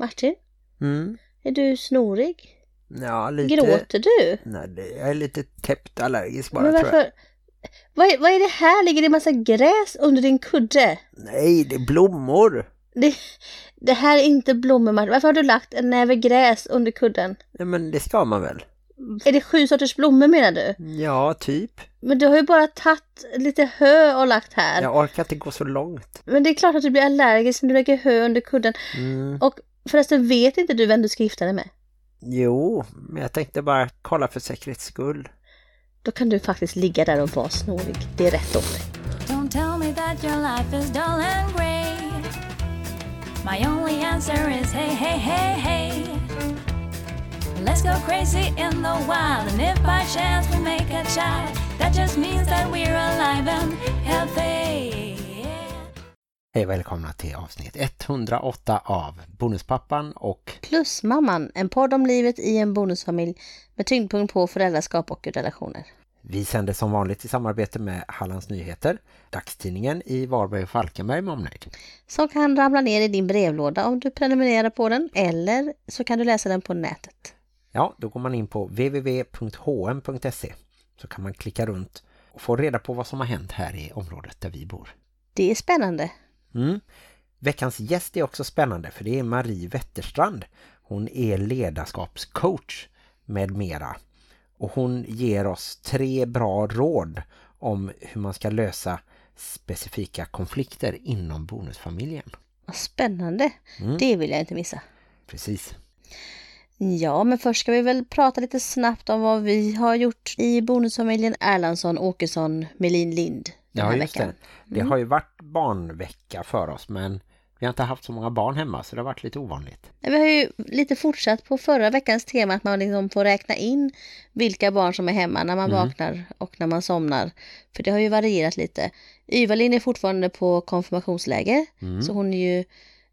Martin, Mm. är du snorig? Ja, lite... Gråter du? Nej, jag är lite täppt allergisk bara Men tror jag. varför? Vad är, vad är det här? Ligger det en massa gräs under din kudde? Nej, det är blommor. Det, det här är inte blommor Martin. Varför har du lagt en näve gräs under kudden? Ja, men det ska man väl? Är det sju sorters blommor menar du? Ja, typ. Men du har ju bara tagit lite hö och lagt här. Jag orkar inte gå så långt. Men det är klart att du blir allergisk när du lägger hö under kudden. Mm. Och förresten vet inte du vem du ska gifta dig med? Jo, men jag tänkte bara kolla för säkerhets skull. Då kan du faktiskt ligga där och vara snorig. Det är rätt åt dig. Don't tell me that your life is dull and grey. My only answer is hey, hey, hey, hey. Let's go crazy in the wild, and if by chance we make a child, that just means that we're alive and healthy. Hej välkomna till avsnitt 108 av Bonuspappan och Plus mamman, en podd om livet i en bonusfamilj med tyngdpunkt på föräldraskap och relationer. vi sänder som vanligt i samarbete med Hallands Nyheter, dagstidningen i Varberg och Falkenberg med omnejd. Som kan ramla ner i din brevlåda om du prenumererar på den eller så kan du läsa den på nätet. Ja, då går man in på www.hm.se så kan man klicka runt och få reda på vad som har hänt här i området där vi bor. Det är spännande. Mm. Veckans gäst är också spännande för det är Marie Wetterstrand. Hon är ledarskapscoach med mera. Och hon ger oss tre bra råd om hur man ska lösa specifika konflikter inom bonusfamiljen. Vad spännande. Mm. Det vill jag inte missa. Precis. Ja, men först ska vi väl prata lite snabbt om vad vi har gjort i bonusfamiljen Erlandsson, Åkesson, Melin, Lind den här Ja, just veckan. det. Det har ju varit barnvecka för oss men vi har inte haft så många barn hemma så det har varit lite ovanligt. Vi har ju lite fortsatt på förra veckans tema att man liksom får räkna in vilka barn som är hemma när man Mm. vaknar och när man somnar. För det har ju varierat lite. Yvalin är fortfarande på konfirmationsläger Mm. så hon är ju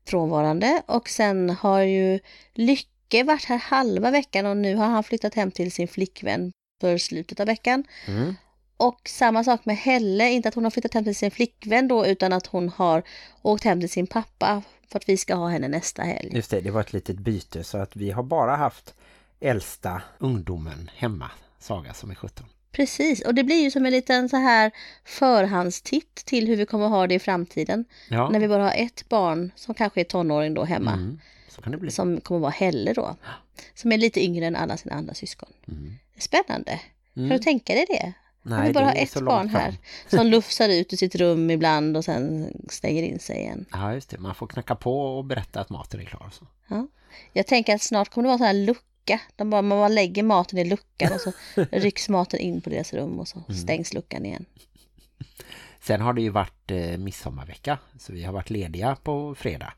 frånvarande och sen har ju Lycke varit här halva veckan och nu har han flyttat hem till sin flickvän för slutet av veckan. Mm. Och samma sak med Helle, inte att hon har flyttat hem till sin flickvän då utan att hon har åkt hem till sin pappa för att vi ska ha henne nästa helg. Just det, det var ett litet byte så att vi har bara haft äldsta ungdomen hemma, Saga som är 17. Precis, och det blir ju som en liten så här förhandstitt till hur vi kommer ha det i framtiden. Ja, När vi bara har ett barn som kanske är tonåring då hemma. mm. så kan det bli. Som kommer vara Helle då. Som är lite yngre än alla sina andra syskon. Mm. Spännande. Mm. Kan du tänka dig det? Nej, vi bara det har är ett så barn fram. här som lufsar ut ur sitt rum ibland och sen stänger in sig igen. Ja, just det. Man får knacka på och berätta att maten är klar. Så. Ja. Jag tänker att snart kommer det vara sån här lucka. De bara, man bara lägger maten i luckan och så rycks maten in på deras rum och så Mm. stängs luckan igen. Sen har det ju varit eh, midsommarvecka så vi har varit lediga på fredag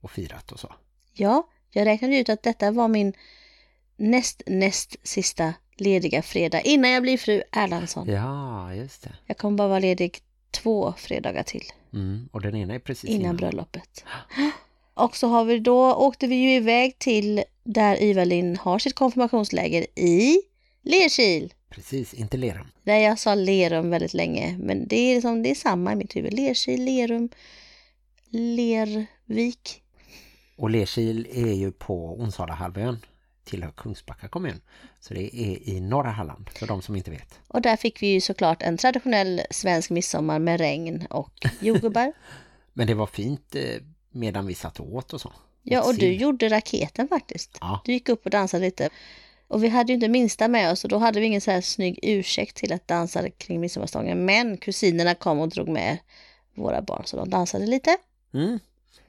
och firat och så. Ja, jag räknade ut att detta var min näst näst sista lediga fredag innan jag blir fru Erlandsson. Ja, just det. Jag kommer bara vara ledig två fredagar till Mm. Och den ena är precis innan bröllopet. Och så har vi då, åkte vi ju iväg till där Ivalin har sitt konfirmationsläger i Lerkil. Precis, inte Lerum. Där jag sa Lerum väldigt länge, men det är, liksom, det är samma i mitt huvud. Lerkil, Lerum, Lervik. Och Lerkil är ju på Onsala-halvön tillhör Kungsbacka kommun. Så det är i norra Halland för de som inte vet. Och där fick vi ju såklart en traditionell svensk midsommar med regn och jordgubbar. Men det var fint eh, medan vi satt åt och så. ja, och du gjorde raketen faktiskt. Ja, Du gick upp och dansade lite. Och vi hade ju inte minsta med oss och då hade vi ingen så här snygg ursäkt till att dansa kring midsommarstången. Men kusinerna kom och drog med våra barn så de dansade lite. mm.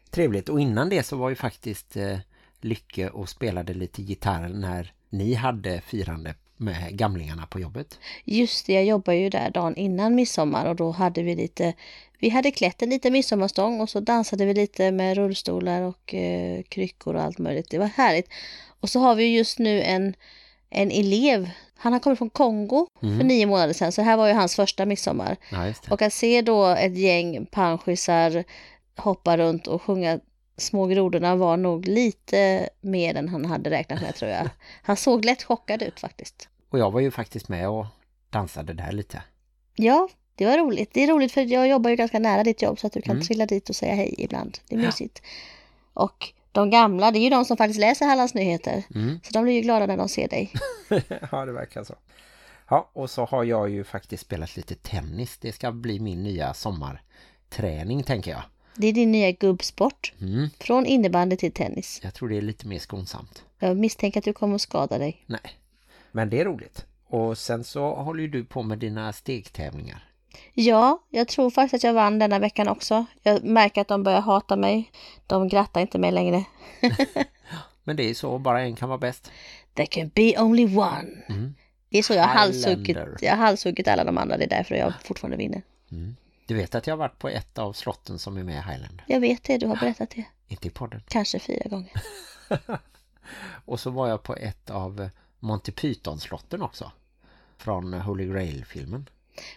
trevligt. Och innan det så var ju faktiskt eh, Lycke och spelade lite gitarr när ni hade firande med gamlingarna på jobbet. Just det, jag jobbar ju där dagen innan midsommar och då hade vi lite, vi hade klätt en liten midsommarstång och så dansade vi lite med rullstolar och eh, kryckor och allt möjligt. Det var härligt. Och så har vi just nu en, en elev, han har kommit från Kongo Mm. för nio månader sedan så här var ju hans första midsommar. Ja, det. Och att se då ett gäng panschisar hoppa runt och sjunga Små grodorna var nog lite mer än han hade räknat med tror jag. Han såg lätt chockad ut faktiskt. Och jag var ju faktiskt med och dansade där lite. Ja, det var roligt. Det är roligt för jag jobbar ju ganska nära ditt jobb så att du kan Mm. trilla dit och säga hej ibland. Det är Ja. mysigt. Och De gamla, det är ju de som faktiskt läser Hallands nyheter. Mm. Så de blir ju glada när de ser dig. ja, det verkar så. Ja, och så har jag ju faktiskt spelat lite tennis. Det ska bli min nya sommarträning, tänker jag. Det är din nya gubbsport. Mm. Från innebandy till tennis. Jag tror det är lite mer skonsamt. Jag misstänker att du kommer att skada dig. Nej, men det är roligt. Och sen så håller ju du på med dina stegtävlingar. Ja, jag tror faktiskt att jag vann denna veckan också. Jag märker att de börjar hata mig. De grattar inte mig längre. Men det är så, bara en kan vara bäst. There can be only one. Mm. Det är så jag har halshuggit, Highlander. jag har halshuggit alla de andra. Det är därför jag fortfarande vinner. Du vet att jag har varit på ett av slotten som är med i Highlander. Jag vet det, du har berättat det. Inte i podden. Kanske fyra gånger. Och så var jag på ett av Monty Python-slotten också. Från Holy Grail-filmen.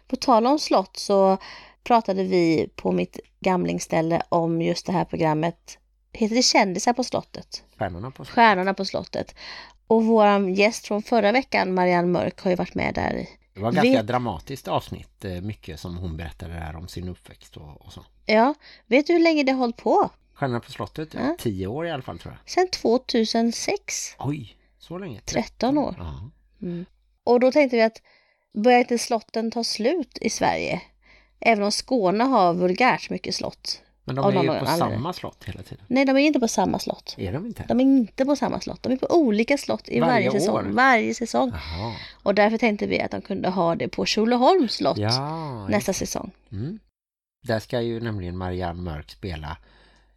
På tal om slott så pratade vi på mitt gamlingsställe om just det här programmet. Heter det Kändisar på slottet? Stjärnorna på slottet. Stjärnorna på slottet. Och vår gäst från förra veckan, Marianne Mörk, har ju varit med där. Det var ett ganska Vet- dramatiskt avsnitt. eh, Mycket som hon berättade där om sin uppväxt och, och så. Ja, vet du hur länge det har hållit på? Stjärnorna på slottet, ja. Tio år i alla fall tror jag. Sedan 2006. Oj, så länge. 13 år. Ja. Och då tänkte vi att börjar inte slotten ta slut i Sverige? Även om Skåne har vulgärt mycket slott. Men de är ju på anledning. samma slott hela tiden. Nej, de är inte på samma slott. Är de inte? De är inte på samma slott. De är på olika slott i Varje varje, säsong. Varje säsong. Jaha. Och därför tänkte vi att de kunde ha det på Tjolöholms slott Ja, nästa säsong. Mm. Där ska ju nämligen Marianne Mörk spela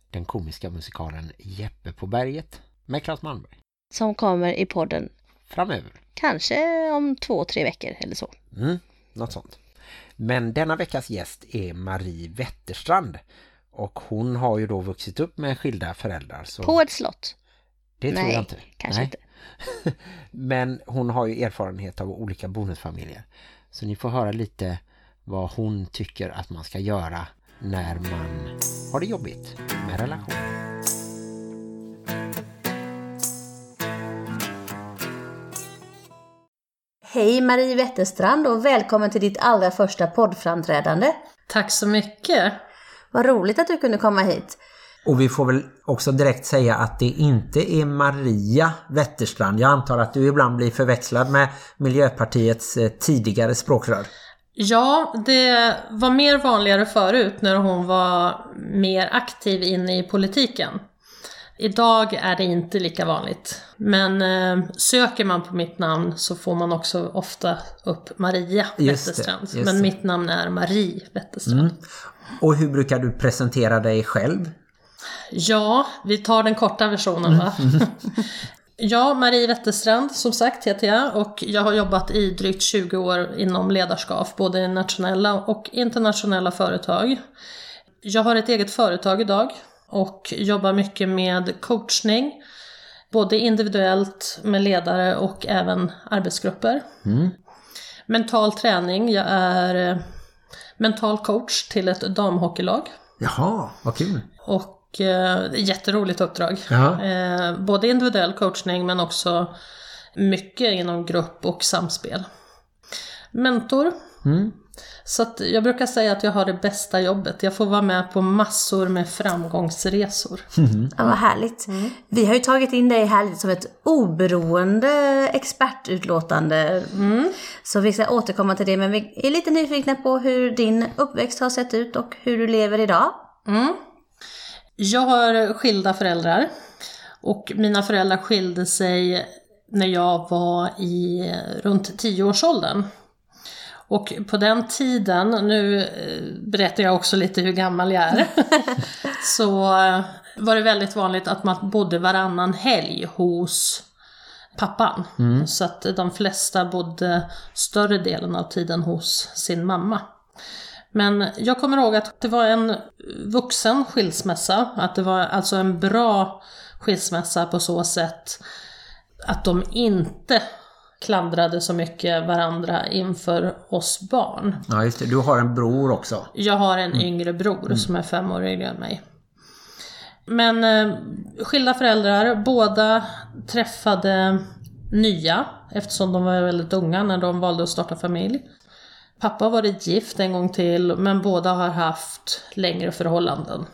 den komiska musikalen Jeppe på berget med Claes Malmberg. Som kommer i podden Framöver. kanske om två, tre veckor eller så. Mm, något sånt. Men denna veckas gäst är Marie Wetterstrand. Och hon har ju då vuxit upp med skilda föräldrar. Så På ett slott. det tror Nej, jag inte. kanske Nej. inte. Men hon har ju erfarenhet av olika bonusfamiljer. Så ni får höra lite vad hon tycker att man ska göra när man har det jobbigt med relation. Hej Marie Wetterstrand och välkommen till ditt allra första poddframträdande. Tack så mycket. Vad roligt att du kunde komma hit. Och vi får väl också direkt säga att det inte är Maria Wetterstrand. Jag antar att du ibland blir förväxlad med Miljöpartiets eh, tidigare språkrör. Ja, det var mer vanligare förut när hon var mer aktiv inne i politiken. Idag är det inte lika vanligt. Men eh, söker man på mitt namn så får man också ofta upp Maria Just det, Wetterstrand. just Men det. mitt namn är Marie Wetterstrand. Och hur brukar du presentera dig själv? Ja, vi tar den korta versionen va? Ja, Marie Wetterstrand som sagt heter jag och jag har jobbat i drygt 20 år inom ledarskap, både i nationella och internationella företag. Jag har ett eget företag idag och jobbar mycket med coachning, både individuellt med ledare och även arbetsgrupper. Mental träning, jag är mental coach till ett damhockeylag. Jaha, vad kul. Och eh, jätteroligt uppdrag. Eh, både individuell coachning men också mycket inom grupp och samspel. Mentor. Så att jag brukar säga att jag har det bästa jobbet. Jag får vara med på massor med framgångsresor. Ja, vad härligt. Vi har ju tagit in dig här som ett oberoende expertutlåtande. Så vi ska återkomma till det, men vi är lite nyfikna på hur din uppväxt har sett ut och hur du lever idag. Jag har skilda föräldrar. Och mina föräldrar skilde sig när jag var i runt 10-årsåldern. Och på den tiden, nu eh, berättar jag också lite hur gammal jag är, så eh, var det väldigt vanligt att man bodde varannan helg hos pappan. Så att de flesta bodde större delen av tiden hos sin mamma. Men jag kommer ihåg att det var en vuxen skilsmässa, att det var alltså en bra skilsmässa på så sätt att de inte klandrade så mycket varandra inför oss barn. Ja, just det. Du har en bror också. Jag har en yngre bror som är fem år yngre än mig. Men eh, skilda föräldrar, båda träffade nya eftersom de var väldigt unga när de valde att starta familj. Pappa har varit gift en gång till men båda har haft längre förhållanden.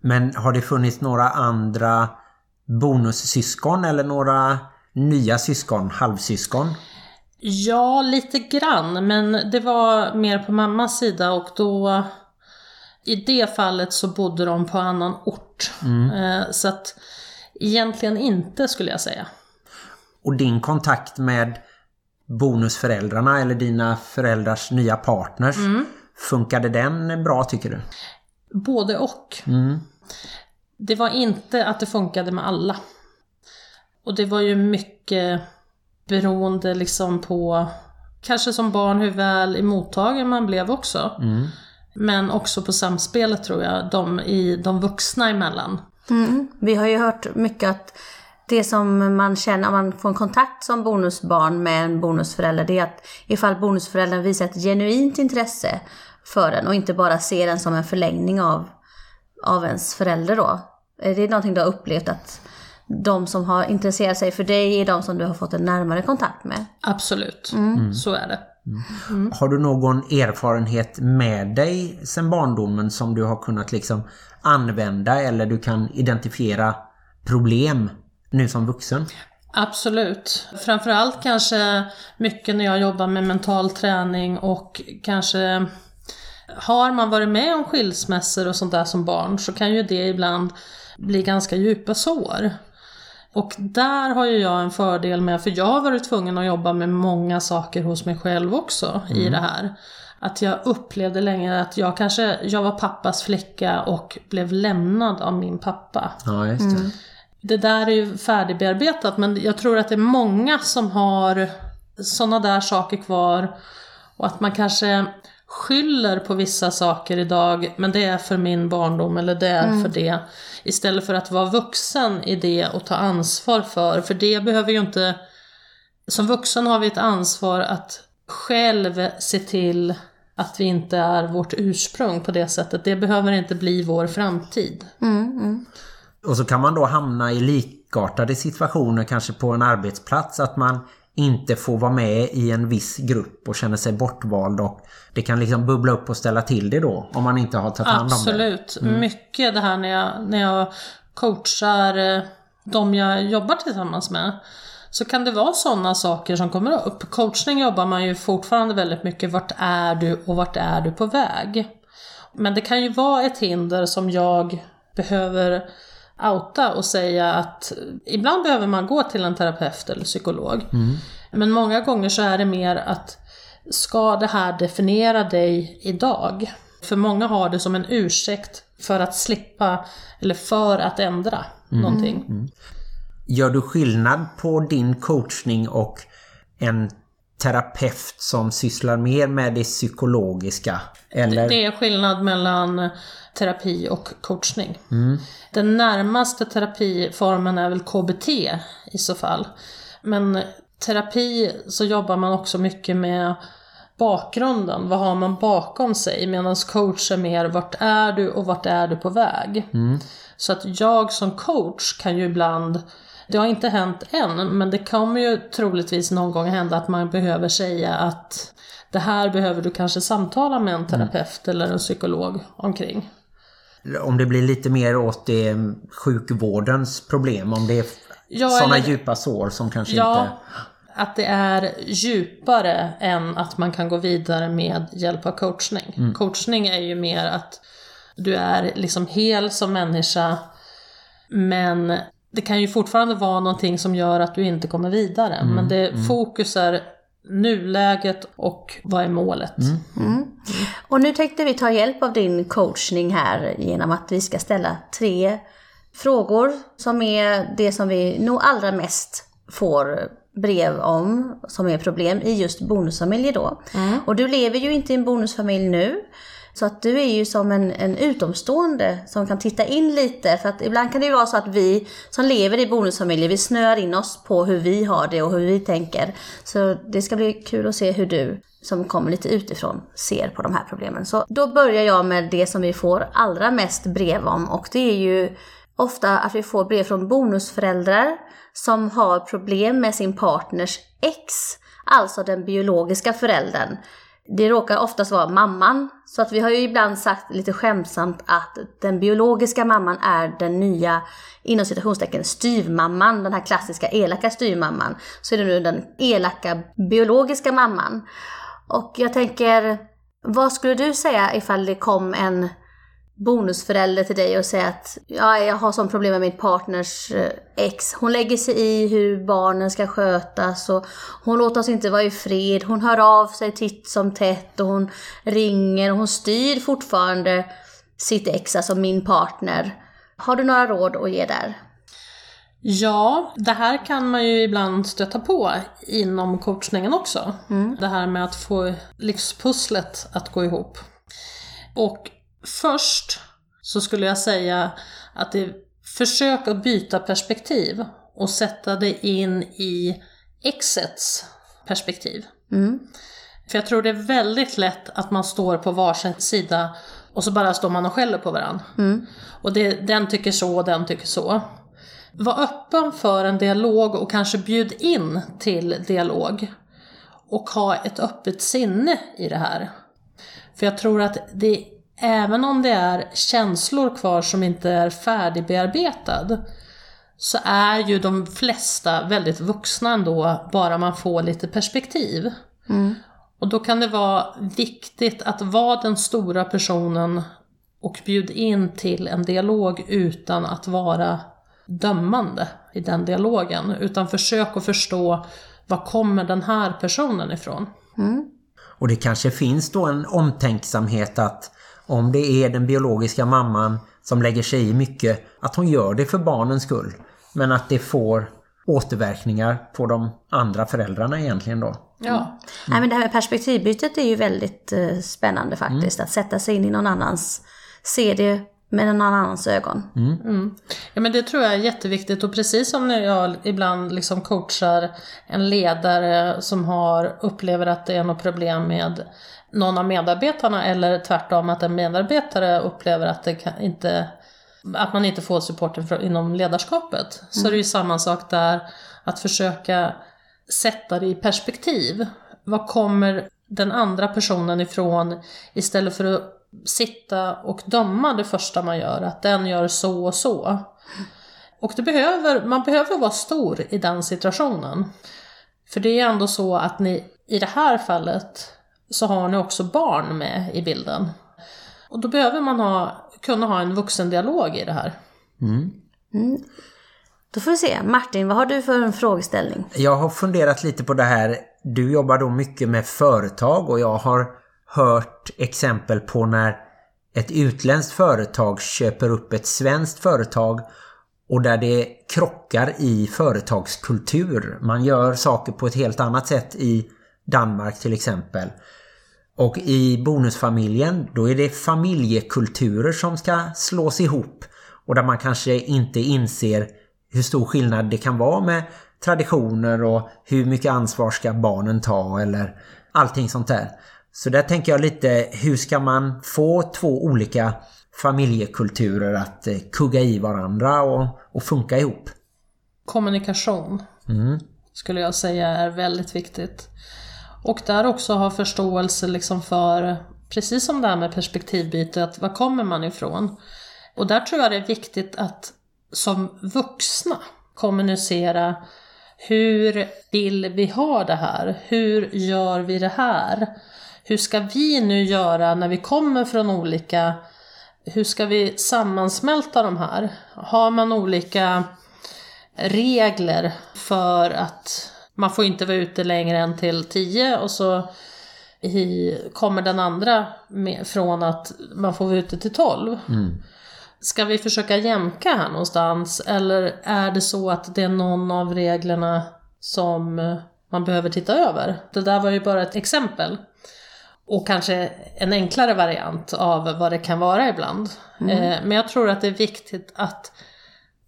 Men har det funnits några andra bonussyskon eller några nya syskon, halvsyskon? Ja, lite grann, men det var mer på mammas sida och då i det fallet så bodde de på annan ort. Eh, Så att egentligen inte skulle jag säga. Och din kontakt med bonusföräldrarna eller dina föräldrars nya partners, funkade den bra tycker du? Både och. Det var inte att det funkade med alla. Och det var ju mycket beroende liksom på, kanske som barn, hur väl emottagen man blev också. Men också på samspelet tror jag, de, i, de vuxna emellan. Mm. Vi har ju hört mycket att det som man känner om man får en kontakt som bonusbarn med en bonusförälder, det är att ifall bonusföräldern visar ett genuint intresse för den och inte bara ser den som en förlängning av, av ens förälder då. Är det någonting du har upplevt att de som har intresserat sig för dig är de som du har fått en närmare kontakt med? Absolut, så är det. Har du någon erfarenhet med dig sedan barndomen som du har kunnat liksom använda eller du kan identifiera problem nu som vuxen? Absolut. Framförallt kanske mycket när jag jobbar med mental träning och kanske har man varit med om skilsmässor och sånt där som barn så kan ju det ibland bli ganska djupa sår. Och där har ju jag en fördel med, för jag har varit tvungen att jobba med många saker hos mig själv också i det här. Att jag upplevde länge att jag kanske, jag var pappas flicka och blev lämnad av min pappa. Ja, just det. Det där är ju färdigbearbetat men jag tror att det är många som har sådana där saker kvar och att man kanske skyller på vissa saker idag men det är för min barndom eller det är för det. Istället för att vara vuxen i det och ta ansvar för, för det behöver ju inte... Som vuxen har vi ett ansvar att själv se till att vi inte är vårt ursprung på det sättet. Det behöver inte bli vår framtid. Och så kan man då hamna i likartade situationer kanske på en arbetsplats att man inte får vara med i en viss grupp och känner sig bortvald och det kan liksom bubbla upp och ställa till det då om man inte har tagit hand om det. Absolut. Mycket det här när jag, när jag coachar eh, de jag jobbar tillsammans med. Så kan det vara sådana saker som kommer upp. Coachning jobbar man ju fortfarande väldigt mycket. Vart är du och vart är du på väg? Men det kan ju vara ett hinder som jag behöver outa och säga att ibland behöver man gå till en terapeut eller psykolog. Men många gånger så är det mer att ska det här definiera dig idag? För många har det som en ursäkt för att slippa eller för att ändra någonting. Gör du skillnad på din coachning och en terapeut som sysslar mer med det psykologiska? Eller? Det är skillnad mellan terapi och coachning. Den närmaste terapiformen är väl KBT i så fall. Men terapi så jobbar man också mycket med bakgrunden. Vad har man bakom sig? Medan coach är mer vart är du och vart är du på väg? Så att jag som coach kan ju ibland det har inte hänt än, men det kommer ju troligtvis någon gång hända att man behöver säga att det här behöver du kanske samtala med en terapeut eller en psykolog omkring. Om det blir lite mer åt det sjukvårdens problem, om det är Ja, sådana eller- djupa sår som kanske Ja, inte... att det är djupare än att man kan gå vidare med hjälp av coachning. Coachning är ju mer att du är liksom hel som människa, men det kan ju fortfarande vara någonting som gör att du inte kommer vidare. Men det fokus är nuläget och vad är målet. Och nu tänkte vi ta hjälp av din coachning här genom att vi ska ställa tre frågor som är det som vi nog allra mest får brev om som är problem i just bonusfamiljer då. Och du lever ju inte i en bonusfamilj nu. Så att du är ju som en, en utomstående som kan titta in lite. För att ibland kan det ju vara så att vi som lever i bonusfamiljer, vi snöar in oss på hur vi har det och hur vi tänker. Så det ska bli kul att se hur du som kommer lite utifrån ser på de här problemen. Så då börjar jag med det som vi får allra mest brev om och det är ju ofta att vi får brev från bonusföräldrar som har problem med sin partners ex, alltså den biologiska föräldern det råkar oftast vara mamman. Så att vi har ju ibland sagt lite skämtsamt att den biologiska mamman är den nya, inom citationstecken, styvmamman. Den här klassiska elaka styvmamman. Så är det nu den elaka biologiska mamman. Och jag tänker, vad skulle du säga ifall det kom en bonusförälder till dig och säga att ja, jag har sån problem med min partners eh, ex. Hon lägger sig i hur barnen ska skötas och hon låter oss inte vara i fred. Hon hör av sig titt som tätt och hon ringer och hon styr fortfarande sitt ex, alltså min partner. Har du några råd att ge där? Ja, det här kan man ju ibland stöta på inom coachningen också. Det här med att få livspusslet att gå ihop. Och först så skulle jag säga att det försök att byta perspektiv och sätta det in i exets perspektiv. För jag tror det är väldigt lätt att man står på varsin sida och så bara står man och skäller på varandra. Och det, den tycker så och den tycker så. Var öppen för en dialog och kanske bjud in till dialog. Och ha ett öppet sinne i det här. För jag tror att det, även om det är känslor kvar som inte är färdigbearbetad, så är ju de flesta väldigt vuxna ändå, bara man får lite perspektiv. Och då kan det vara viktigt att vara den stora personen och bjud in till en dialog utan att vara dömande i den dialogen. Utan försök att förstå var kommer den här personen ifrån. Och det kanske finns då en omtänksamhet att om det är den biologiska mamman som lägger sig i mycket, att hon gör det för barnens skull. Men att det får återverkningar på de andra föräldrarna egentligen då. Ja. Nej, men det här med perspektivbytet är ju väldigt eh, spännande faktiskt. Att sätta sig in i någon annans, se det med någon annans ögon. Ja men det tror jag är jätteviktigt och precis som när jag ibland liksom coachar en ledare som har, upplever att det är något problem med någon av medarbetarna eller tvärtom att en medarbetare upplever att, det kan inte, att man inte får supporten för, inom ledarskapet. Så är det ju samma sak där, att försöka sätta det i perspektiv. Var kommer den andra personen ifrån istället för att sitta och döma det första man gör, att den gör så och så. Och det behöver, man behöver vara stor i den situationen. För det är ändå så att ni, i det här fallet, så har ni också barn med i bilden. Och då behöver man ha, kunna ha en vuxendialog i det här. Då får vi se. Martin, vad har du för en frågeställning? Jag har funderat lite på det här. Du jobbar då mycket med företag och jag har hört exempel på när ett utländskt företag köper upp ett svenskt företag och där det krockar i företagskultur. Man gör saker på ett helt annat sätt i Danmark till exempel. Och i bonusfamiljen då är det familjekulturer som ska slås ihop och där man kanske inte inser hur stor skillnad det kan vara med traditioner och hur mycket ansvar ska barnen ta eller allting sånt där. Så där tänker jag lite, hur ska man få två olika familjekulturer att eh, kugga i varandra och, och funka ihop? Kommunikation skulle jag säga är väldigt viktigt. Och där också ha förståelse liksom för, precis som det här med perspektivbyte, att var kommer man ifrån? Och där tror jag det är viktigt att som vuxna kommunicera hur vill vi ha det här? Hur gör vi det här? Hur ska vi nu göra när vi kommer från olika... Hur ska vi sammansmälta de här? Har man olika regler för att man får inte vara ute längre än till 10 och så i, kommer den andra med, från att man får vara ute till 12. Ska vi försöka jämka här någonstans eller är det så att det är någon av reglerna som man behöver titta över? Det där var ju bara ett exempel. Och kanske en enklare variant av vad det kan vara ibland. Eh, men jag tror att det är viktigt att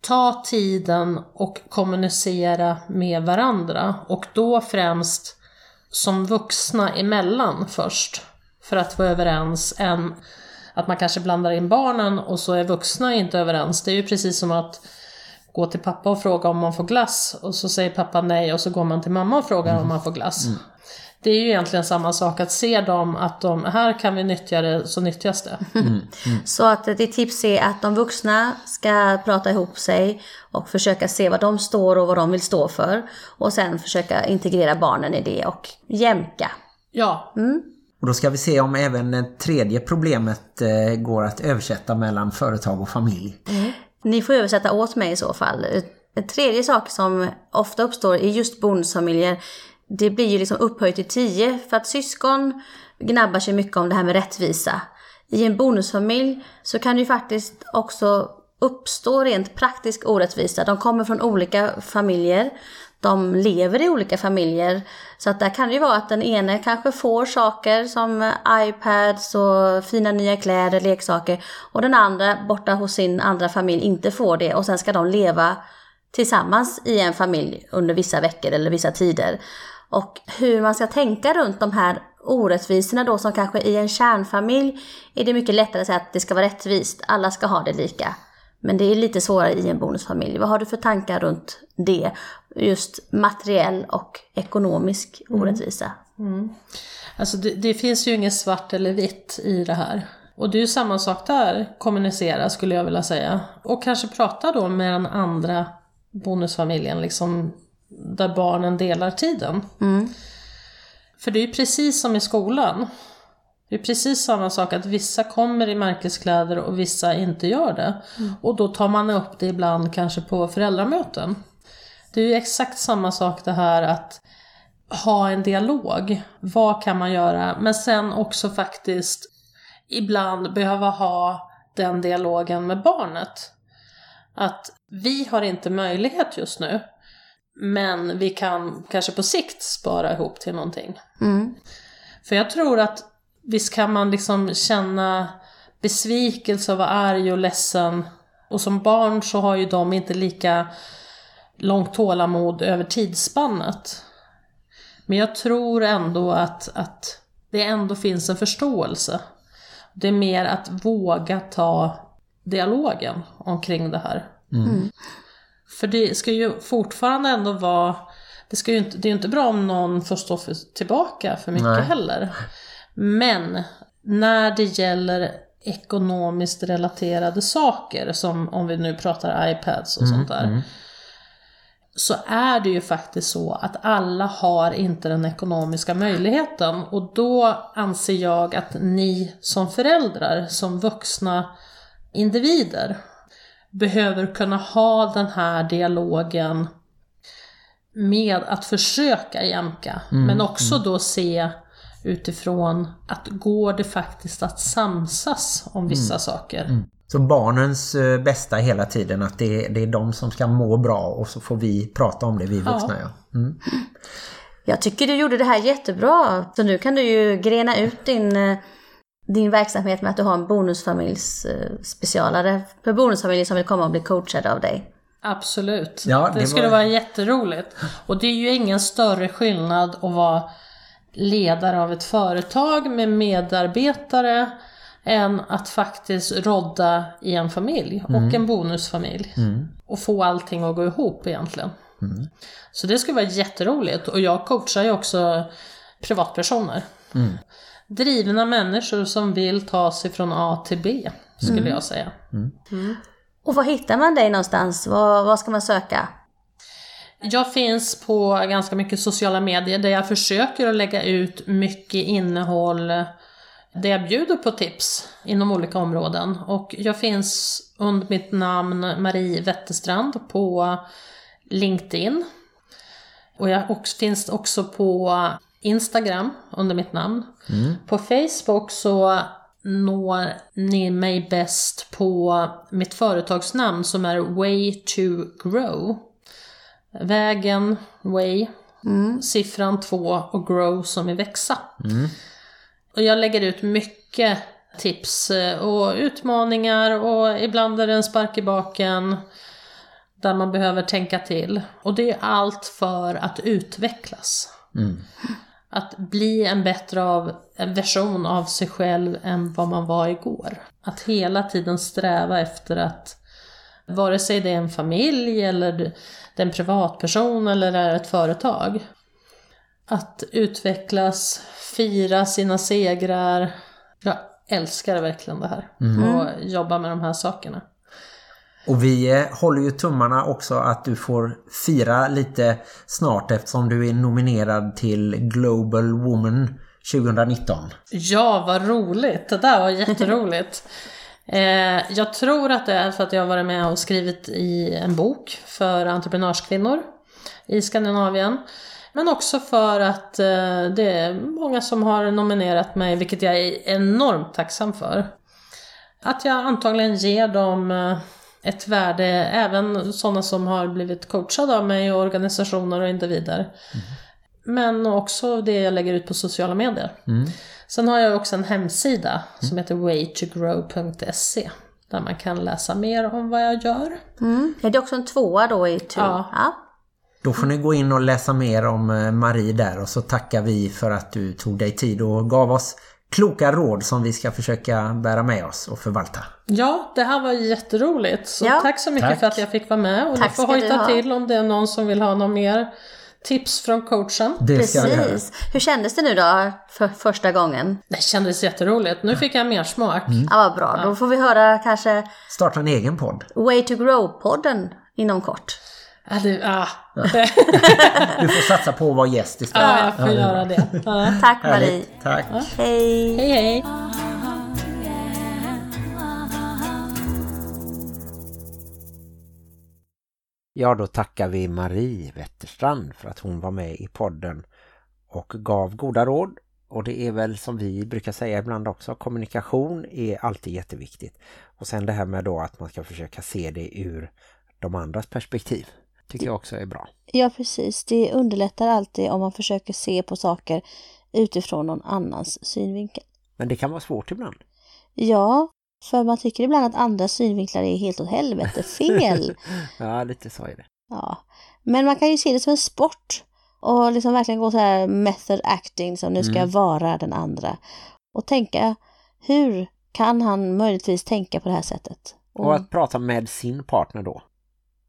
ta tiden och kommunicera med varandra. Och då främst som vuxna emellan först. För att vara överens än att man kanske blandar in barnen och så är vuxna inte överens. Det är ju precis som att gå till pappa och fråga om man får glass och så säger pappa nej och så går man till mamma och frågar om man får glass. Mm. Det är ju egentligen samma sak att se dem att de, här kan vi nyttja det så nyttjas det. Så att ditt tips är att de vuxna ska prata ihop sig och försöka se vad de står och vad de vill stå för. Och sen försöka integrera barnen i det och jämka. Ja, Och då ska vi se om även det tredje problemet eh, går att översätta mellan företag och familj. Ni får översätta åt mig i så fall. En tredje sak som ofta uppstår i just bonusfamiljer, det blir ju liksom upphöjt till tio för att syskon gnabbar sig mycket om det här med rättvisa. I en bonusfamilj så kan det ju faktiskt också uppstå rent praktisk orättvisa. De kommer från olika familjer. De lever i olika familjer. Så att där kan det ju vara att den ene kanske får saker som iPads och fina nya kläder, leksaker. Och den andra borta hos sin andra familj inte får det. Och sen ska de leva tillsammans i en familj under vissa veckor eller vissa tider. Och hur man ska tänka runt de här orättvisorna då som kanske i en kärnfamilj är det mycket lättare att säga att det ska vara rättvist, alla ska ha det lika. Men det är lite svårare i en bonusfamilj. Vad har du för tankar runt det? Just materiell och ekonomisk orättvisa. alltså det, det finns ju inget svart eller vitt i det här. Och det är ju samma sak där, kommunicera skulle jag vilja säga. Och kanske prata då med den andra bonusfamiljen, liksom där barnen delar tiden. För det är ju precis som i skolan. Det är precis samma sak att vissa kommer i märkeskläder och vissa inte gör det. Och då tar man upp det ibland kanske på föräldramöten. Det är ju exakt samma sak det här att ha en dialog. Vad kan man göra? Men sen också faktiskt ibland behöva ha den dialogen med barnet. Att vi har inte möjlighet just nu. Men vi kan kanske på sikt spara ihop till någonting. Mm. För jag tror att visst kan man liksom känna besvikelse och vara arg och ledsen. Och som barn så har ju de inte lika långt tålamod över tidsspannet. Men jag tror ändå att, att det ändå finns en förståelse. Det är mer att våga ta dialogen omkring det här. För det ska ju fortfarande ändå vara, det, ska ju inte, det är ju inte bra om någon får stå för, tillbaka för mycket Nej. heller. Men när det gäller ekonomiskt relaterade saker, som om vi nu pratar iPads och sånt där. Så är det ju faktiskt så att alla har inte den ekonomiska möjligheten. Och då anser jag att ni som föräldrar, som vuxna individer, behöver kunna ha den här dialogen med att försöka jämka. Men också då se utifrån att går det faktiskt att samsas om vissa saker. Så barnens eh, bästa hela tiden att det, det är de som ska må bra och så får vi prata om det, vi vuxna. Ja. Mm. Jag tycker du gjorde det här jättebra. Så nu kan du ju grena ut din, eh, din verksamhet med att du har en bonusfamiljs eh, specialare för bonusfamiljer som vill komma och bli coachade av dig. Absolut. Ja, det, det skulle var- vara jätteroligt. Och det är ju ingen större skillnad att vara ledare av ett företag med medarbetare än att faktiskt rodda i en familj och en bonusfamilj. Och få allting att gå ihop egentligen. Så det skulle vara jätteroligt. Och jag coachar ju också privatpersoner. Drivna människor som vill ta sig från A till B, skulle jag säga. Och var hittar man dig någonstans? Vad, vad ska man söka? Jag finns på ganska mycket sociala medier där jag försöker att lägga ut mycket innehåll där jag bjuder på tips inom olika områden. Och jag finns under mitt namn Marie Wetterstrand på LinkedIn. Och jag också, finns också på Instagram under mitt namn. På Facebook så når ni mig bäst på mitt företagsnamn som är Way to Grow. Vägen, way, siffran 2 och grow som i växa. Och jag lägger ut mycket tips eh, och utmaningar och ibland är det en spark i baken där man behöver tänka till. Och det är allt för att utvecklas. Att bli en bättre av, en version av sig själv än vad man var igår. Att hela tiden sträva efter att vare sig det är en familj eller det är en privatperson eller det är ett företag. att utvecklas, fira sina segrar. Jag älskar verkligen det här. Och jobba med de här sakerna. Och vi eh, håller ju tummarna också att du får fira lite snart eftersom du är nominerad till Global Woman 2019. Ja, vad roligt. Det där var jätteroligt. eh, jag tror att det är för att jag har varit med och skrivit i en bok för entreprenörskvinnor i Skandinavien. Men också för att eh, det är många som har nominerat mig, vilket jag är enormt tacksam för. Att jag antagligen ger dem eh, ett värde, även sådana som har blivit coachade av mig och organisationer och individer. Men också det jag lägger ut på sociala medier. Sen har jag också en hemsida som heter waytogrow.se där man kan läsa mer om vad jag gör. Mm. Är det också en tvåa då i tur? Ja. ja. Då får ni gå in och läsa mer om eh, Marie där och så tackar vi för att du tog dig tid och gav oss kloka råd som vi ska försöka bära med oss och förvalta. Ja, det här var jätteroligt. Så Ja. tack så mycket Tack. för att jag fick vara med. Och Tack ni får du hojta ha. till om det är någon som vill ha någon mer tips från coachen. Precis. Hur kändes det nu då för första gången? Det kändes jätteroligt. Nu fick jag mer smak. Ja, vad bra. Då får vi höra kanske Starta en egen podd. Way to Grow-podden inom kort. Ja, det, ah, Du får satsa på att vara gäst istället. ja, jag får göra det. Ja. Tack Marie. Tack. Hej. Hej hej! Ja, då tackar vi Marie Wetterstrand för att hon var med i podden och gav goda råd. Och det är väl som vi brukar säga ibland också, kommunikation är alltid jätteviktigt. Och sen det här med då att man ska försöka se det ur de andras perspektiv. Tycker jag också är bra. Ja, precis. Det underlättar alltid om man försöker se på saker utifrån någon annans synvinkel. Men det kan vara svårt ibland. Ja, för man tycker ibland att andra synvinklar är helt åt helvete fel. Ja, lite så är det. Ja, men man kan ju se det som en sport och liksom verkligen gå så här method acting som nu ska jag vara den andra och tänka hur kan han möjligtvis tänka på det här sättet? Och att prata med sin partner då.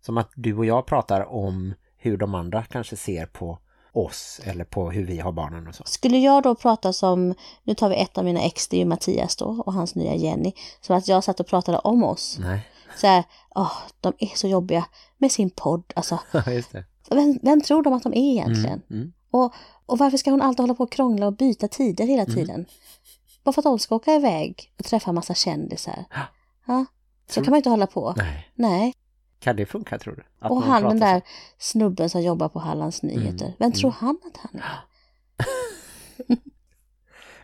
Som att du och jag pratar om hur de andra kanske ser på oss eller på hur vi har barnen och så. Skulle jag då prata som, nu tar vi ett av mina ex, det är ju Mattias då och hans nya Jenny, som att jag satt och pratade om oss. Nej, Så här, åh, de är så jobbiga med sin podd, alltså. just det. Vem, vem tror de att de är egentligen? Mm. Och, och varför ska hon alltid hålla på och krångla och byta tider hela tiden? Bara för att de ska åka iväg och träffa en massa kändisar. Ja, så kan man inte hålla på. Nej. Nej. Kan det funka tror du? Att Och han den där så? snubben som jobbar på Hallands Nyheter. Vem tror han att han är?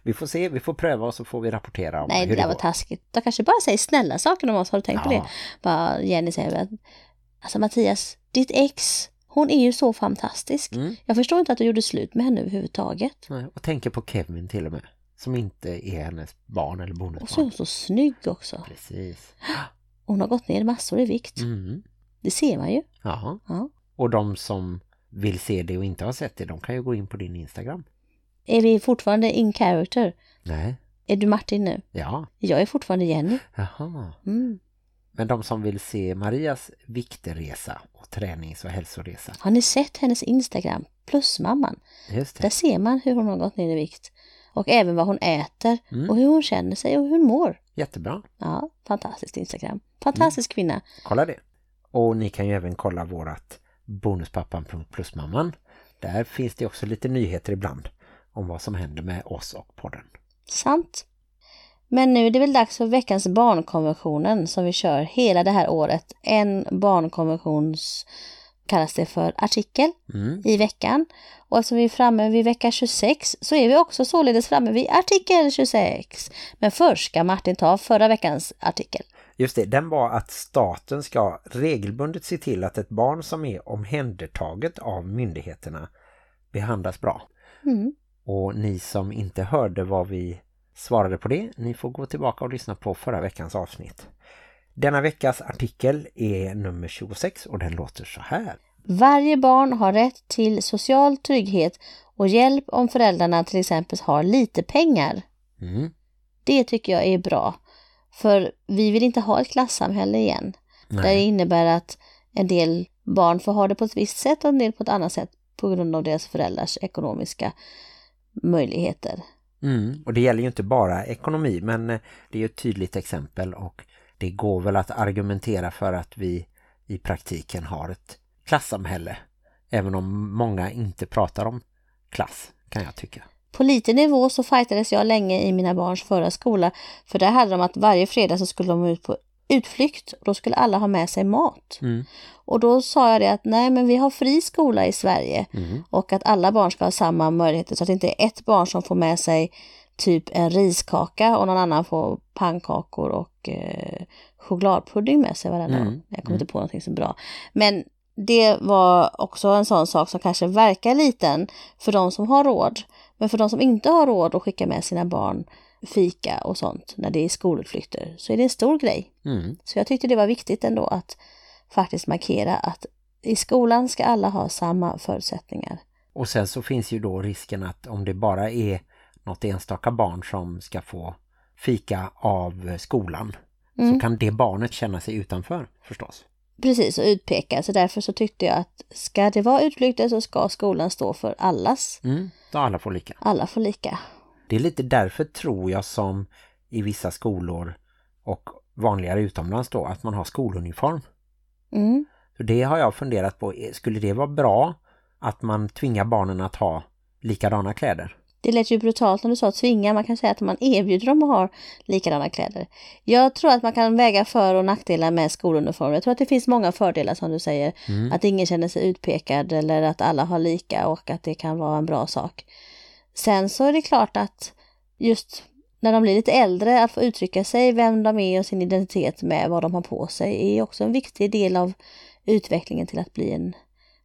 Vi får se, vi får pröva och så får vi rapportera om Nej, hur det det där var går. taskigt. De kanske bara säger snälla saker om oss. Har du tänkt på Ja. det? Bara Jenny säger att alltså Mattias, ditt ex, hon är ju så fantastisk. Mm. Jag förstår inte att du gjorde slut med henne överhuvudtaget. Nej, Och tänker på Kevin till och med. Som inte är hennes barn eller Och så är bonusbarn. hon så snygg också. Precis. Hon har gått ner massor i vikt. Mm. Det ser man ju. Jaha. Ja. Och de som vill se det och inte har sett det, de kan ju gå in på din Instagram. Är vi fortfarande in character? Nej. Är du Martin nu? Ja. Jag är fortfarande Jenny. Jaha. Mm. Men de som vill se Marias viktresa och tränings- och hälsoresa. Har ni sett hennes Instagram? Plusmamman. Just det. Där ser man hur hon har gått ner i vikt. Och även vad hon äter Mm. och hur hon känner sig och hur hon mår. Jättebra. Ja, fantastiskt Instagram. Fantastisk kvinna. Kolla det. Och ni kan ju även kolla vårat bonuspappan.plusmamman. Där finns det också lite nyheter ibland om vad som händer med oss och podden. Sant. Men nu är det väl dags för veckans barnkonventionen som vi kör hela det här året. En barnkonventions kallas det för artikel Mm. i veckan. Och eftersom vi är framme vid vecka 26 så är vi också således framme vid artikel 26. Men först ska Martin ta förra veckans artikel. Just det, den var att staten ska regelbundet se till att ett barn som är omhändertaget av myndigheterna behandlas bra. Mm. Och ni som inte hörde vad vi svarade på det, ni får gå tillbaka och lyssna på förra veckans avsnitt. Denna veckas artikel är nummer 26 och den låter så här. Varje barn har rätt till social trygghet och hjälp om föräldrarna till exempel har lite pengar. Mm. Det tycker jag är bra. För vi vill inte ha ett klassamhälle igen. Där det Nej. innebär att en del barn får ha det på ett visst sätt och en del på ett annat sätt. på grund av deras föräldrars ekonomiska möjligheter. Mm. Och det gäller ju inte bara ekonomi men eh, det är ju ett tydligt exempel och det går väl att argumentera för att vi i praktiken har ett klassamhälle. Även om många inte pratar om klass kan jag tycka. På liten nivå så fightades jag länge i mina barns förra skola för där hade de att varje fredag så skulle de ut på utflykt och då skulle alla ha med sig mat. Mm. Och då sa jag det att nej men vi har fri skola i Sverige Mm. och att alla barn ska ha samma möjligheter så att det inte är ett barn som får med sig typ en riskaka och någon annan får pannkakor och eh, chokladpudding med sig varenda Mm, dag. Jag kommer inte på någonting så bra. Men det var också en sån sak som kanske verkar liten för de som har råd. Men för de som inte har råd att skicka med sina barn fika och sånt när det är skolutflykter så är det en stor grej. Mm. Så jag tyckte det var viktigt ändå att faktiskt markera att i skolan ska alla ha samma förutsättningar. Och sen så finns ju då risken att om det bara är något enstaka barn som ska få fika av skolan Mm. så kan det barnet känna sig utanför förstås. Precis, och utpeka. Så därför så tyckte jag att ska det vara utflykter så ska skolan stå för allas. Mm. Så alla får lika. Alla får lika. Det är lite därför tror jag som i vissa skolor och vanligare utomlands då att man har skoluniform. Mm. Så det har jag funderat på. Skulle det vara bra att man tvingar barnen att ha likadana kläder? Det lät ju brutalt när du sa tvinga. Man kan säga att man erbjuder dem att ha likadana kläder. Jag tror att man kan väga för- och nackdelar med skoluniform. Jag tror att det finns många fördelar som du säger. Att ingen känner sig utpekad eller att alla har lika och att det kan vara en bra sak. Sen så är det klart att just när de blir lite äldre att få uttrycka sig, vem de är och sin identitet med vad de har på sig är också en viktig del av utvecklingen till att bli en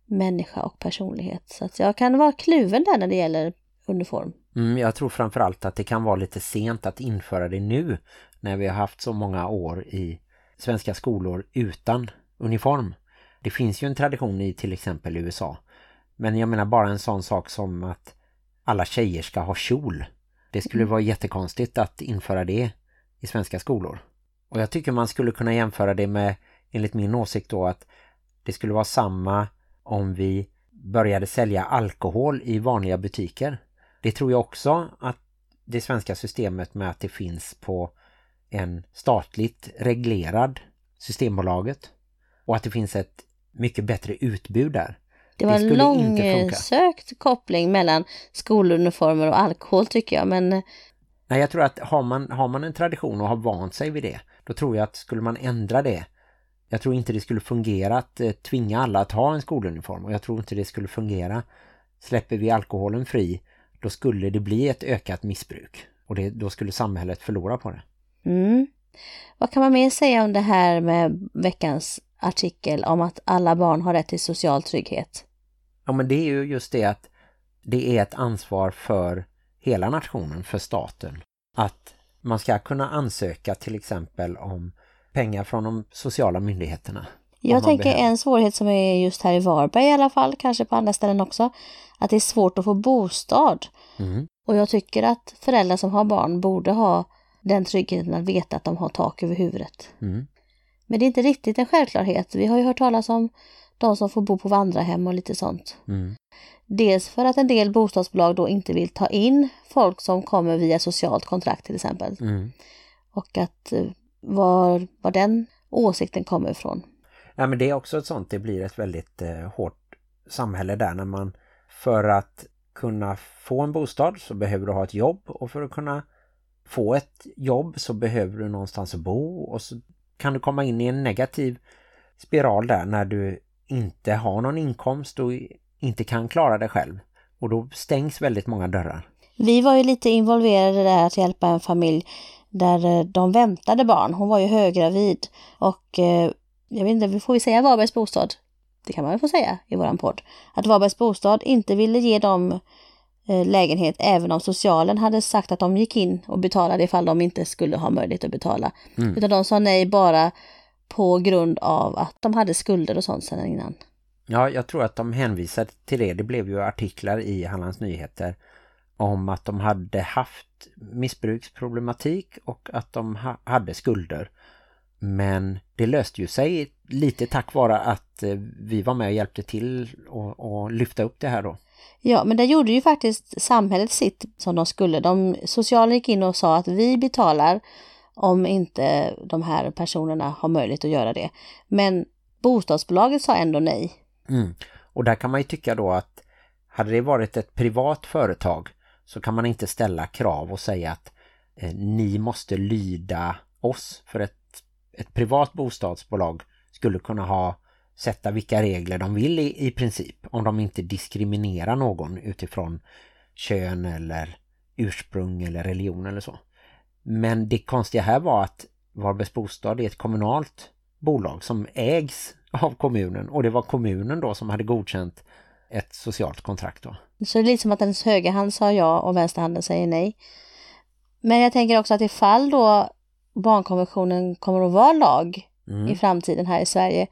människa och personlighet. Så att jag kan vara kluven där när det gäller uniform. Mm, jag tror framförallt att det kan vara lite sent att införa det nu när vi har haft så många år i svenska skolor utan uniform. Det finns ju en tradition i till exempel USA. Men jag menar bara en sån sak som att alla tjejer ska ha kjol. Det skulle vara jättekonstigt att införa det i svenska skolor. Och jag tycker man skulle kunna jämföra det med, enligt min åsikt då, att det skulle vara samma om vi började sälja alkohol i vanliga butiker. Det tror jag också att det svenska systemet med att det finns på en statligt reglerad systembolaget och att det finns ett mycket bättre utbud där. Det var Det en långsökt koppling mellan skoluniformer och alkohol tycker jag. Men eh, Nej, jag tror att har man, har man en tradition och har vant sig vid det, då tror jag att skulle man ändra det, jag tror inte det skulle fungera att eh, tvinga alla att ha en skoluniform och jag tror inte det skulle fungera. Släpper vi alkoholen fri, då skulle det bli ett ökat missbruk och det, då skulle samhället förlora på det. mm. vad kan man mer säga om det här med veckans artikel om att alla barn har rätt till social trygghet? Ja, men det är ju just det att det är ett ansvar för hela nationen, för staten, att man ska kunna ansöka till exempel om pengar från de sociala myndigheterna. Jag tänker behöver. en svårighet som är just här i Varberg i alla fall, kanske på andra ställen också, att det är svårt att få bostad. Mm. Och jag tycker att föräldrar som har barn borde ha den tryggheten att veta att de har tak över huvudet. Mm. Men det är inte riktigt en självklarhet. Vi har ju hört talas om de som får bo på vandrarhem och lite sånt. Mm. Dels för att en del bostadsbolag då inte vill ta in folk som kommer via socialt kontrakt till exempel. Mm. Och att eh, var, var den åsikten kommer ifrån. Ja, men det är också ett sånt, det blir ett väldigt eh, hårt samhälle där. När man för att kunna få en bostad så behöver du ha ett jobb. Och för att kunna få ett jobb så behöver du någonstans att bo. Och så kan du komma in i en negativ spiral där när du inte har någon inkomst och inte kan klara dig själv. Och då stängs väldigt många dörrar. Vi var ju lite involverade där att hjälpa en familj där eh, de väntade barn. Hon var ju höggravid. Och eh, jag vet inte, får vi säga Varbergs bostad? Det kan man väl få säga i våran podd. Att Varbergs bostad inte ville ge dem eh, lägenhet även om socialen hade sagt att de gick in och betalade ifall de inte skulle ha möjlighet att betala. Mm. Utan de sa nej bara på grund av att de hade skulder och sånt sedan innan. Ja, jag tror att de hänvisade till det. Det blev ju artiklar i Hallands Nyheter om att de hade haft missbruksproblematik och att de ha hade skulder. Men det löste ju sig lite tack vare att eh, vi var med och hjälpte till och, och lyfta upp det här då. Ja, men det gjorde ju faktiskt samhället sitt som de skulle. De sociala gick in och sa att vi betalar om inte de här personerna har möjlighet att göra det. Men bostadsbolaget sa ändå nej. Mm. Och där kan man ju tycka då att hade det varit ett privat företag så kan man inte ställa krav och säga att eh, ni måste lyda oss för ett, ett privat bostadsbolag skulle kunna ha sätta vilka regler de vill i, i princip om de inte diskriminerar någon utifrån kön eller ursprung eller religion eller så. Men det konstiga här var att Varbergs bostad är ett kommunalt bolag som ägs av kommunen och det var kommunen då som hade godkänt ett socialt kontrakt då. Så det är lite som att ens högerhand sa ja och vänsterhanden säger nej. Men jag tänker också att ifall då barnkonventionen kommer att vara lag Mm. i framtiden här i Sverige,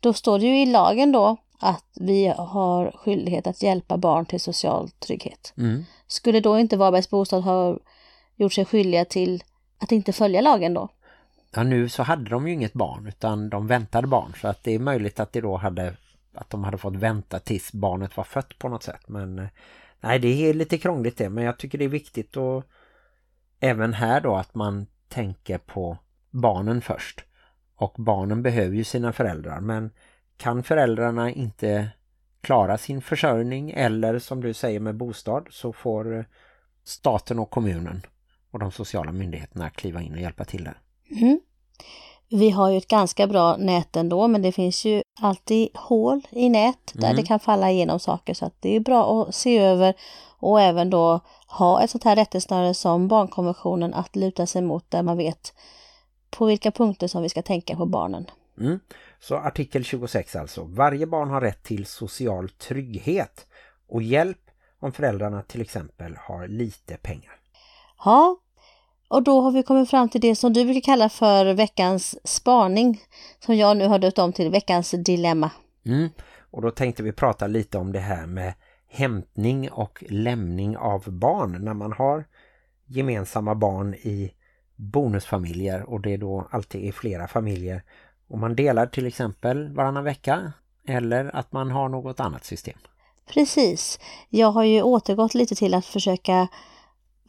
då står det ju i lagen då att vi har skyldighet att hjälpa barn till social trygghet. Mm. Skulle då inte Varbergs bostad ha gjort sig skyldiga till att inte följa lagen då? Ja, nu så hade de ju inget barn utan de väntade barn så att det är möjligt att det då hade att de hade fått vänta tills barnet var fött på något sätt men eh, nej det är lite krångligt det men jag tycker det är viktigt och även här då att man tänker på barnen först och barnen behöver ju sina föräldrar men kan föräldrarna inte klara sin försörjning eller som du säger med bostad så får eh, staten och kommunen och de sociala myndigheterna kliva in och hjälpa till där. Mm. Vi har ju ett ganska bra nät ändå men det finns ju alltid hål i nät där Mm. det kan falla igenom saker så att det är bra att se över och även då ha ett sånt här rättesnöre som barnkonventionen att luta sig mot där man vet på vilka punkter som vi ska tänka på barnen. Mm. Så artikel 26 alltså. Varje barn har rätt till social trygghet och hjälp om föräldrarna till exempel har lite pengar. Ja, och då har vi kommit fram till det som du brukar kalla för veckans spaning som jag nu har döpt om till veckans dilemma. Mm. Och då tänkte vi prata lite om det här med hämtning och lämning av barn när man har gemensamma barn i bonusfamiljer och det då alltid är flera familjer. Och man delar till exempel varannan vecka eller att man har något annat system. Precis. Jag har ju återgått lite till att försöka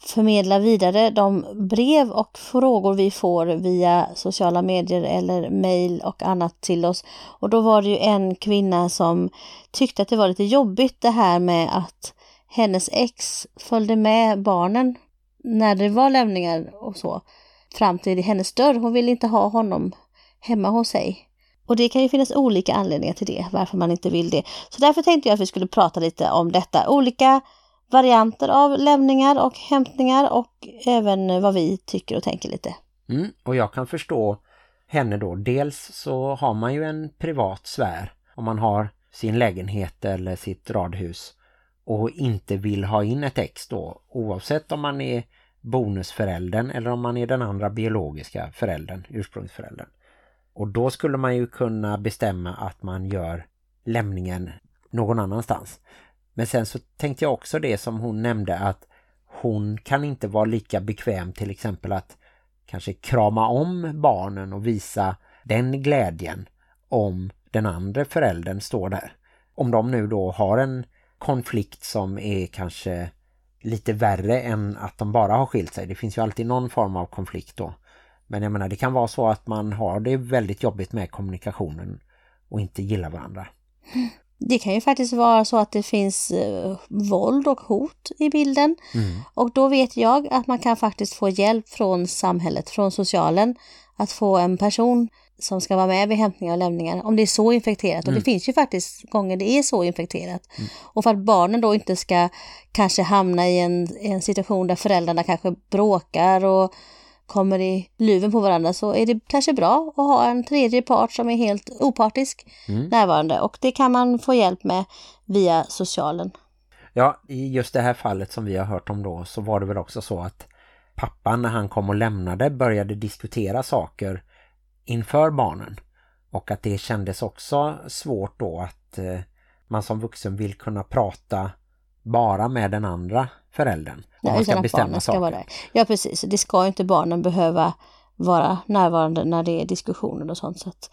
förmedla vidare de brev och frågor vi får via sociala medier eller mejl och annat till oss. Och då var det ju en kvinna som tyckte att det var lite jobbigt det här med att hennes ex följde med barnen när det var lämningar och så fram till hennes dörr. Hon ville inte ha honom hemma hos sig. Och det kan ju finnas olika anledningar till det, varför man inte vill det. Så därför tänkte jag att vi skulle prata lite om detta. Olika varianter av lämningar och hämtningar och även vad vi tycker och tänker lite. Mm, och jag kan förstå henne då. Dels så har man ju en privat sfär om man har sin lägenhet eller sitt radhus och inte vill ha in ett ex då. Oavsett om man är bonusföräldern eller om man är den andra biologiska föräldern, ursprungsföräldern. Och då skulle man ju kunna bestämma att man gör lämningen någon annanstans. Men sen så tänkte jag också det som hon nämnde att hon kan inte vara lika bekväm till exempel att kanske krama om barnen och visa den glädjen om den andra föräldern står där. Om de nu då har en konflikt som är kanske lite värre än att de bara har skilt sig. Det finns ju alltid någon form av konflikt då. Men jag menar det kan vara så att man har det väldigt jobbigt med kommunikationen och inte gillar varandra. Det kan ju faktiskt vara så att det finns eh, våld och hot i bilden. Mm. Och då vet jag att man kan faktiskt få hjälp från samhället, från socialen, att få en person som ska vara med vid hämtningar och lämningar om det är så infekterat. Och det finns ju faktiskt gånger det är så infekterat. Och för att barnen då inte ska kanske hamna i en, en situation där föräldrarna kanske bråkar och kommer i luven på varandra så är det kanske bra att ha en tredje part som är helt opartisk närvarande. Och det kan man få hjälp med via socialen. Ja, i just det här fallet som vi har hört om då så var det väl också så att pappan när han kom och lämnade började diskutera saker inför barnen. Och att det kändes också svårt då att eh, man som vuxen vill kunna prata bara med den andra föräldern. Ja, man ska bestämma barnen ska saker. vara där. Ja, precis. Det ska inte barnen behöva vara närvarande när det är diskussioner och sånt. Så att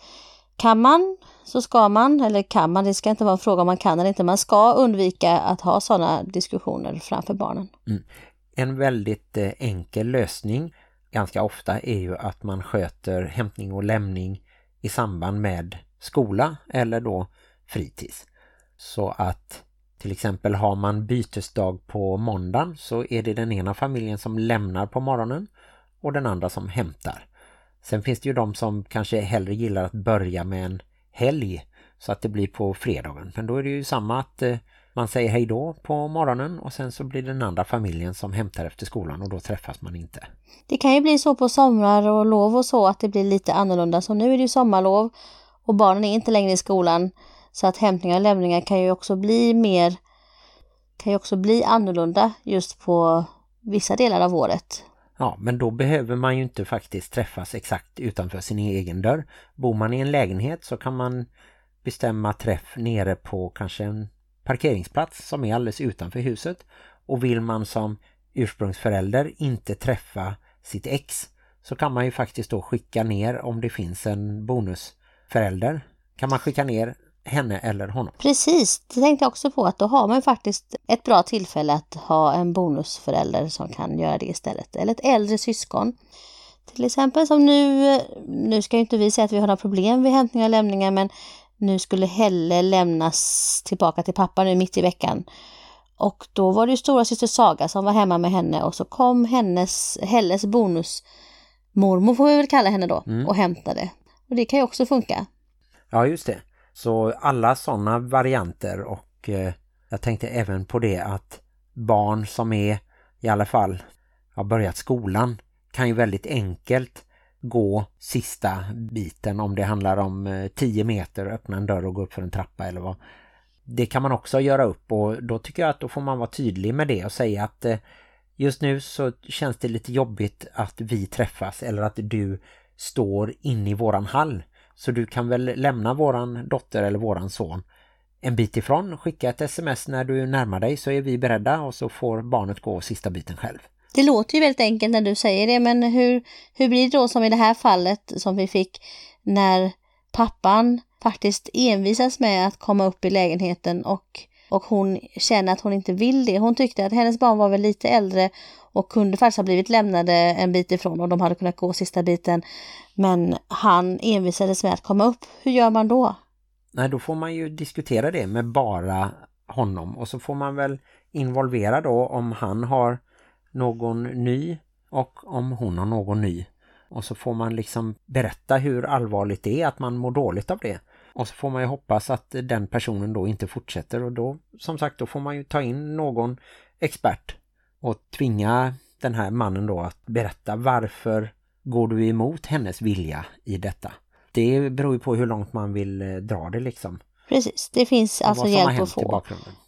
kan man så ska man, eller kan man, det ska inte vara en fråga om man kan eller inte, man ska undvika att ha sådana diskussioner framför barnen. En väldigt eh, enkel lösning ganska ofta är ju att man sköter hämtning och lämning i samband med skola eller då fritids. Så att till exempel har man bytesdag på måndagen så är det den ena familjen som lämnar på morgonen och den andra som hämtar. Sen finns det ju de som kanske hellre gillar att börja med en helg så att det blir på fredagen. Men då är det ju samma att eh, man säger hej då på morgonen och sen så blir det den andra familjen som hämtar efter skolan och då träffas man inte. Det kan ju bli så på somrar och lov och så att det blir lite annorlunda. Så nu är det ju sommarlov och barnen är inte längre i skolan. Så att hämtningar och lämningar kan ju också bli mer kan ju också bli annorlunda just på vissa delar av året. Ja, men då behöver man ju inte faktiskt träffas exakt utanför sin egen dörr. Bor man i en lägenhet så kan man bestämma träff nere på kanske en parkeringsplats som är alldeles utanför huset. Och vill man som ursprungsförälder inte träffa sitt ex så kan man ju faktiskt då skicka ner om det finns en bonusförälder. Kan man skicka ner henne eller honom. Precis, det tänkte jag också på att då har man faktiskt ett bra tillfälle att ha en bonusförälder som kan göra det istället. Eller ett äldre syskon. Till exempel som nu, nu ska ju inte vi säga att vi har några problem vid hämtningar och lämningar men nu skulle Helle lämnas tillbaka till pappa nu mitt i veckan. Och då var det ju stora syster Saga som var hemma med henne och så kom hennes, Helles bonusmormor får vi väl kalla henne då och hämtade. Och det kan ju också funka. Ja, just det. Så alla sådana varianter och eh, jag tänkte även på det att barn som är i alla fall har börjat skolan kan ju väldigt enkelt gå sista biten om det handlar om eh, 10 meter, öppna en dörr och gå upp för en trappa eller vad. Det kan man också göra upp och då tycker jag att då får man vara tydlig med det och säga att eh, just nu så känns det lite jobbigt att vi träffas eller att du står inne i våran hall. Så du kan väl lämna våran dotter eller våran son en bit ifrån, skicka ett sms när du närmar dig så är vi beredda och så får barnet gå sista biten själv. Det låter ju väldigt enkelt när du säger det, men hur, hur blir det då som i det här fallet som vi fick när pappan faktiskt envisas med att komma upp i lägenheten och, och hon känner att hon inte vill det. Hon tyckte att hennes barn var väl lite äldre och kunde faktiskt ha blivit lämnade en bit ifrån och de hade kunnat gå sista biten. Men han envisades med att komma upp. Hur gör man då? Nej, då får man ju diskutera det med bara honom och så får man väl involvera då om han har någon ny och om hon har någon ny. Och så får man liksom berätta hur allvarligt det är att man mår dåligt av det. Och så får man ju hoppas att den personen då inte fortsätter och då, som sagt, då får man ju ta in någon expert och tvinga den här mannen då att berätta varför går du emot hennes vilja i detta. Det beror ju på hur långt man vill eh, dra det liksom. Precis, det finns alltså hjälp att få.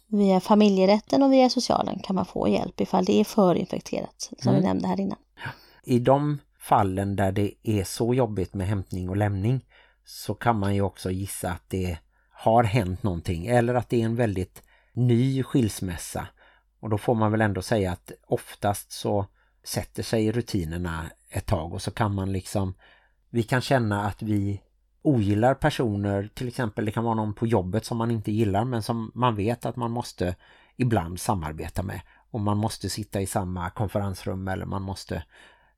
Via familjerätten och via socialen kan man få hjälp ifall det är förinfekterat, som vi nämnde här innan. I de fallen där det är så jobbigt med hämtning och lämning så kan man ju också gissa att det har hänt någonting eller att det är en väldigt ny skilsmässa. Och då får man väl ändå säga att oftast så sätter sig rutinerna ett tag och så kan man liksom, vi kan känna att vi ogillar personer, till exempel det kan vara någon på jobbet som man inte gillar men som man vet att man måste ibland samarbeta med. Och man måste sitta i samma konferensrum eller man måste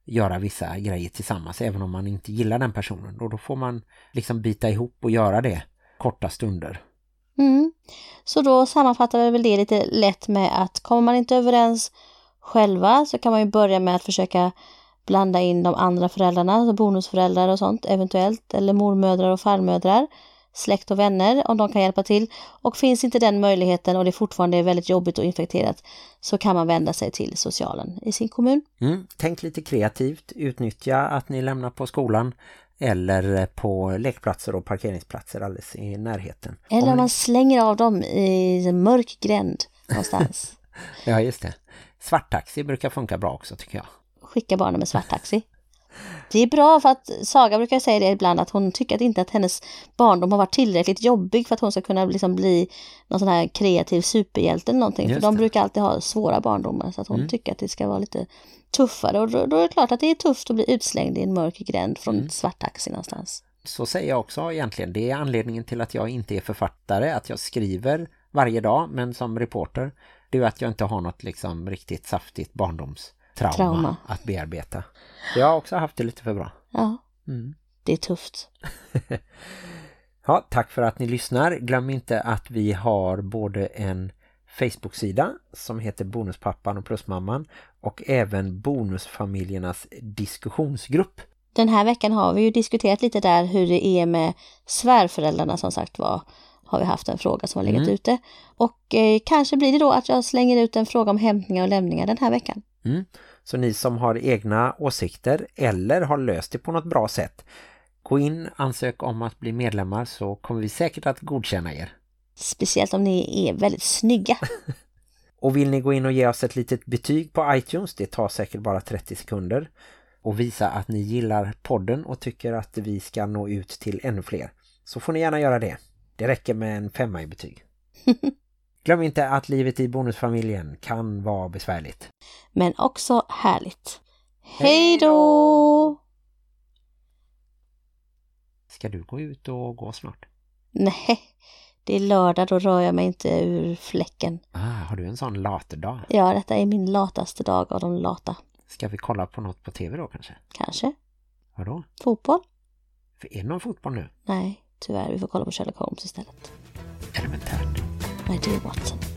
göra vissa grejer tillsammans även om man inte gillar den personen. Och då får man liksom bita ihop och göra det korta stunder. Mm. Så då sammanfattar vi väl det lite lätt med att kommer man inte överens själva så kan man ju börja med att försöka blanda in de andra föräldrarna, alltså bonusföräldrar och sånt eventuellt, eller mormödrar och farmödrar, släkt och vänner om de kan hjälpa till. Och finns inte den möjligheten och det fortfarande är väldigt jobbigt och infekterat så kan man vända sig till socialen i sin kommun. Mm, tänk lite kreativt, utnyttja att ni lämnar på skolan eller på lekplatser och parkeringsplatser alldeles i närheten. Eller Om man slänger av dem i en mörk gränd någonstans. Ja, just det. Svarttaxi brukar funka bra också tycker jag. Skicka barnen med svarttaxi. Det är bra för att Saga brukar säga det ibland att hon tycker att inte att hennes barndom har varit tillräckligt jobbig för att hon ska kunna liksom bli någon sån här kreativ superhjälte eller någonting. Just för de det. brukar alltid ha svåra barndomar så att hon Mm. tycker att det ska vara lite tuffare. Och då, då är det klart att det är tufft att bli utslängd i en mörk gränd från Mm. ett svart taxi någonstans. Så säger jag också egentligen. Det är anledningen till att jag inte är författare, att jag skriver varje dag, men som reporter, det är att jag inte har något liksom riktigt saftigt barndomstrauma Trauma. att bearbeta. Jag har också haft det lite för bra. Ja, Mm. det är tufft. Ja, tack för att ni lyssnar. Glöm inte att vi har både en Facebook-sida som heter Bonuspappan och Plusmamman och även Bonusfamiljernas diskussionsgrupp. Den här veckan har vi ju diskuterat lite där hur det är med svärföräldrarna som sagt var. Har vi haft en fråga som har legat Mm. ute. Och eh, kanske blir det då att jag slänger ut en fråga om hämtningar och lämningar den här veckan. Mm. Så ni som har egna åsikter eller har löst det på något bra sätt, gå in, ansök om att bli medlemmar så kommer vi säkert att godkänna er. Speciellt om ni är väldigt snygga. Och vill ni gå in och ge oss ett litet betyg på iTunes, det tar säkert bara 30 sekunder, och visa att ni gillar podden och tycker att vi ska nå ut till ännu fler, så får ni gärna göra det. Det räcker med en femma i betyg. Glöm inte att livet i bonusfamiljen kan vara besvärligt. Men också härligt. Hej då! Ska du gå ut och gå snart? Nej, det är lördag, då rör jag mig inte ur fläcken. Ah, har du en sån laterdag? Ja, detta är min lataste dag av de lata. Ska vi kolla på något på tv då kanske? Kanske. Vadå? Fotboll? För är det någon fotboll nu? Nej, tyvärr. Vi får kolla på Sherlock Holmes istället. Elementärt. I do Watson.